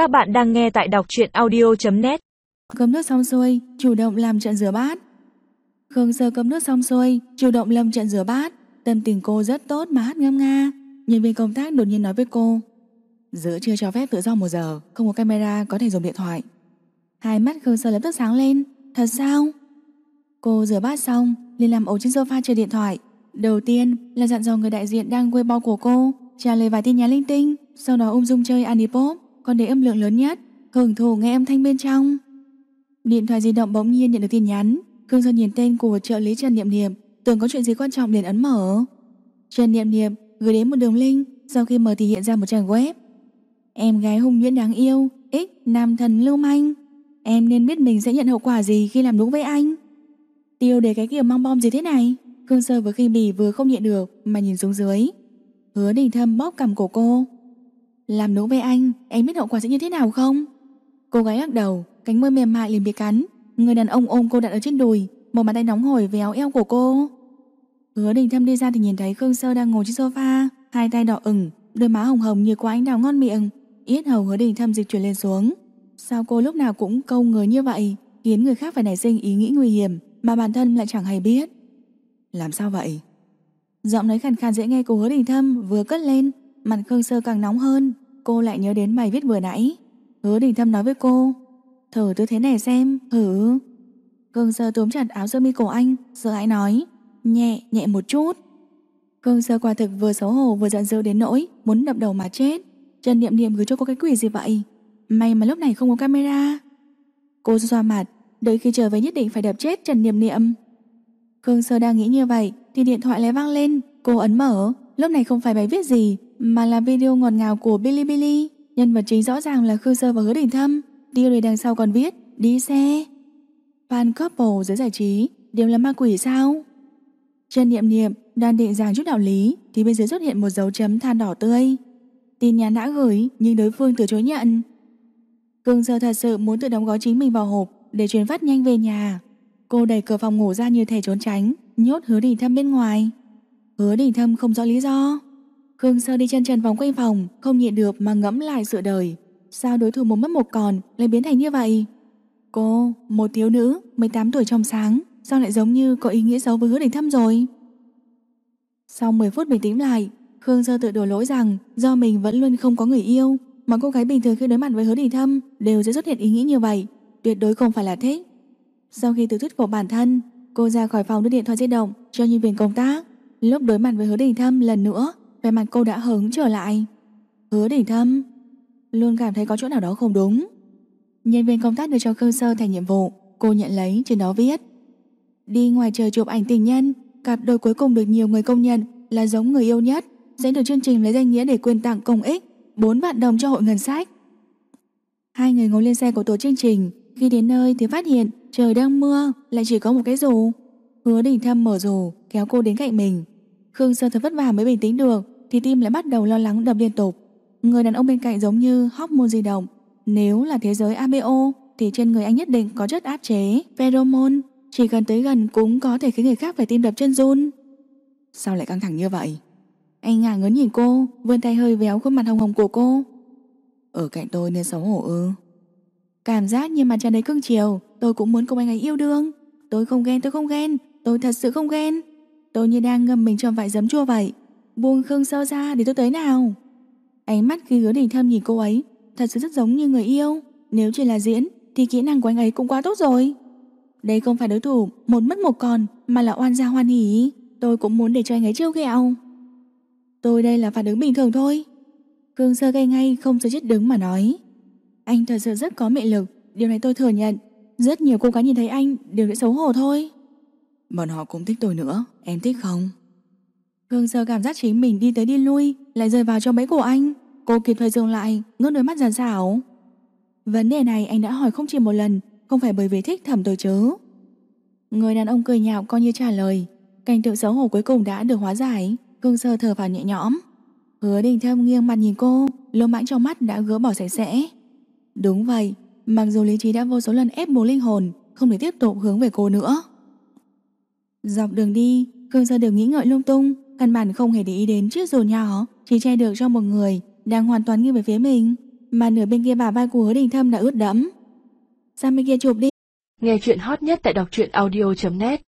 Các bạn đang nghe tại đọc truyện audio.net Cấm nước xong xuôi, chủ động làm trận rửa bát. Khương Sơ cấm nước xong xuôi, chủ động lâm trận rửa bát. Tâm tình cô rất tốt mà hát ngâm nga. Nhân viên công tác đột nhiên nói với cô Giữa chưa cho phép tự do một giờ Không có camera có thể dùng điện thoại Hai mắt Khương Sơ lập tức sáng lên Thật sao? Cô rửa bát xong liền làm ổ trên sofa chơi điện thoại Đầu tiên là dặn dò người đại diện đang quê bao của cô trả lời vài tin nhắn linh tinh, sau đó ung dung chơi Anipop, còn để âm lượng lớn nhất, hưởng thụ nghe âm thanh bên trong. Điện thoại di động bỗng nhiên nhận được tin nhắn, Khương Sơn nhìn tên của trợ lý Trần Niệm Niệm, tưởng có chuyện gì quan trọng liền ấn mở. Trần Niệm Niệm gửi đến một đường link, sau khi mở thì hiện ra một trang web. Em gái hung nhuyễn đáng yêu, x nam thần lưu manh. Em nên biết mình sẽ nhận hậu quả gì khi làm đúng với anh. Tiêu để cái kiểu mang bom gì thế này? Khương Sơ vừa khi bì vừa không nhịn được mà nhìn xuống dưới. Hứa đình thâm bóp cầm cổ cô làm đúng với anh Em biết hậu quả sẽ như thế nào không? Cô gái lắc đầu Cánh môi mềm mại liền bị cắn. Người đàn ông ôm cô đặt ở trên đùi Một bàn tay nóng hổi véo eo của cô. Hứa đình thâm đi ra thì nhìn thấy Khương Sơ đang ngồi trên sofa Hai tay đỏ ửng Đôi má hồng hồng như quả ánh đào ngon miệng. Yết hầu hứa đình thâm dịch chuyển lên xuống. Sao cô lúc nào cũng câu người như vậy Khiến người khác phải nảy sinh ý nghĩ nguy hiểm Mà bản thân lại chẳng hay biết? Làm sao vậy? Giọng nói khàn khàn dễ nghe của hứa đình thâm vừa cất lên Mặt Khương Sơ càng nóng hơn Cô lại nhớ đến bài viết vừa nãy. Hứa đình thâm nói với cô Thử tư thế này xem, thử Khương Sơ túm chặt áo sơ mi cổ anh Sợ hãi nói Nhẹ, nhẹ một chút. Khương Sơ quả thực vừa xấu hổ vừa giận dữ đến nỗi Muốn đập đầu mà chết. Trần Niệm Niệm gửi cho cô cái quỷ gì vậy? May mà lúc này không có camera. Cô xoa mặt Đợi khi trở về nhất định phải đập chết Trần Niệm Niệm. Khương Sơ đang nghĩ như vậy thì điện thoại lại vang lên, cô ấn mở, lúc này không phải bài viết gì mà là video ngọt ngào của Bilibili, nhân vật chính rõ ràng là khư Sơ và Hứa Đình Thâm, tiêu đề đằng sau còn viết đi xe. Fan couple giới giải trí đều là ma quỷ sao? Trần Niệm Niệm đang định giảng chút đạo lý thì bên dưới xuất hiện một dấu chấm than đỏ tươi. Tin nhắn đã gửi nhưng đối phương từ chối nhận. Cương Sơ thật sự muốn tự đóng gói chính mình vào hộp để truyền phát nhanh về nhà. Cô đẩy cửa phòng ngủ ra như thể trốn tránh, nhốt hứa đình thâm bên ngoài. Hứa đình thâm không rõ lý do. Khương Sơ đi chân trần vòng quanh phòng, không nhịn được mà ngẫm lại sự đời. Sao đối thủ một mất một còn lại biến thành như vậy? Cô, một thiếu nữ, 18 tuổi trong sáng, sao lại giống như có ý nghĩa xấu với hứa đình thâm rồi? Sau 10 phút bình tĩnh lại, Khương Sơ tự đổ lỗi rằng do mình vẫn luôn không có người yêu, mà cô gái bình thường khi đối mặt với hứa đình thâm đều sẽ xuất hiện ý nghĩ như vậy, tuyệt đối không phải là thích. Sau khi tự thuyết phục bản thân, cô ra khỏi phòng đưa điện thoại di động cho nhân viên công tác. Lúc đối mặt với Hứa Đình Thâm lần nữa, vẻ mặt cô đã hứng trở lại. Hứa Đình Thâm luôn cảm thấy có chỗ nào đó không đúng. Nhân viên công tác đưa cho cơ Sơ thành nhiệm vụ, cô nhận lấy trên đó viết: Đi ngoài trời chụp ảnh tình nhân, cặp đôi cuối cùng được nhiều người công nhận là giống người yêu nhất, sẽ được chương trình lấy danh nghĩa để quyên tặng công ích 4 vạn đồng cho hội ngân sách. Hai người ngồi lên xe của tổ chương trình, khi đến nơi thì phát hiện Trời đang mưa, lại chỉ có một cái dù. Hứa đình thâm mở rồ kéo cô đến cạnh mình. Khương Sơn thật vất vả mới bình tĩnh được, thì tim lại bắt đầu lo lắng đập liên tục. Người đàn ông bên cạnh giống như hóc môn di động. Nếu là thế giới ABO, thì trên người anh nhất định có chất áp chế, pheromone. Chỉ cần tới gần cũng có thể khiến người khác phải tim đập chân run. Sao lại căng thẳng như vậy? Anh ngả ngớn nhìn cô, vươn tay hơi véo khuôn mặt hồng hồng của cô. Ở cạnh tôi nên xấu hổ ư? Cảm giác như mặt tràn đầy cưng chiều Tôi cũng muốn cùng anh ấy yêu đương Tôi không ghen tôi không ghen Tôi thật sự không ghen. Tôi như đang ngâm mình trong vải giấm chua vậy. Buông Khương Sơ ra để tôi tới nào. Ánh mắt khi hứa đình thâm nhìn cô ấy, Thật sự rất giống như người yêu. Nếu chỉ là diễn, thì kỹ năng của anh ấy cũng quá tốt rồi. Đây không phải đối thủ Một mất một còn, Mà là oan gia hoan hỉ. Tôi cũng muốn để cho anh ấy trêu ghẹo. Tôi đây là phản ứng bình thường thôi. Khương Sơ gây ngay không sợ chết đứng mà nói. Anh thật sự rất có mị lực. Điều này tôi thừa nhận. Rất nhiều cô gái nhìn thấy anh đều sẽ xấu hổ thôi. Bọn họ cũng thích tôi nữa. Em thích không? Hương sơ cảm giác chính mình đi tới đi lui Lại rơi vào trong bẫy của anh. Cô kịp thời dừng lại ngước đôi mắt giàn xảo. Vấn đề này anh đã hỏi không chỉ một lần Không phải bởi vì thích thầm tôi chứ. Người đàn ông cười nhạo coi như trả lời. Cảnh tượng xấu hổ cuối cùng đã được hóa giải. Hương sơ thở vào nhẹ nhõm. Hứa đình thâm nghiêng mặt nhìn cô Lô mãng trong mắt đã gỡ bỏ sạch sẽ. Đúng vậy, mặc dù lý trí đã vô số lần ép bố linh hồn, không thể tiếp tục hướng về cô nữa. Dọc đường đi, Khương Sơ đều nghĩ ngợi lung tung, căn bản không hề để ý đến chiếc dù nhỏ, chỉ che được cho một người đang hoàn toàn nghiêng về phía mình. Mà nửa bên kia bà vai của hứa đình thâm đã ướt đẫm. Sang bên kia chụp đi. Nghe chuyện hot nhất tại đọc truyện audio.net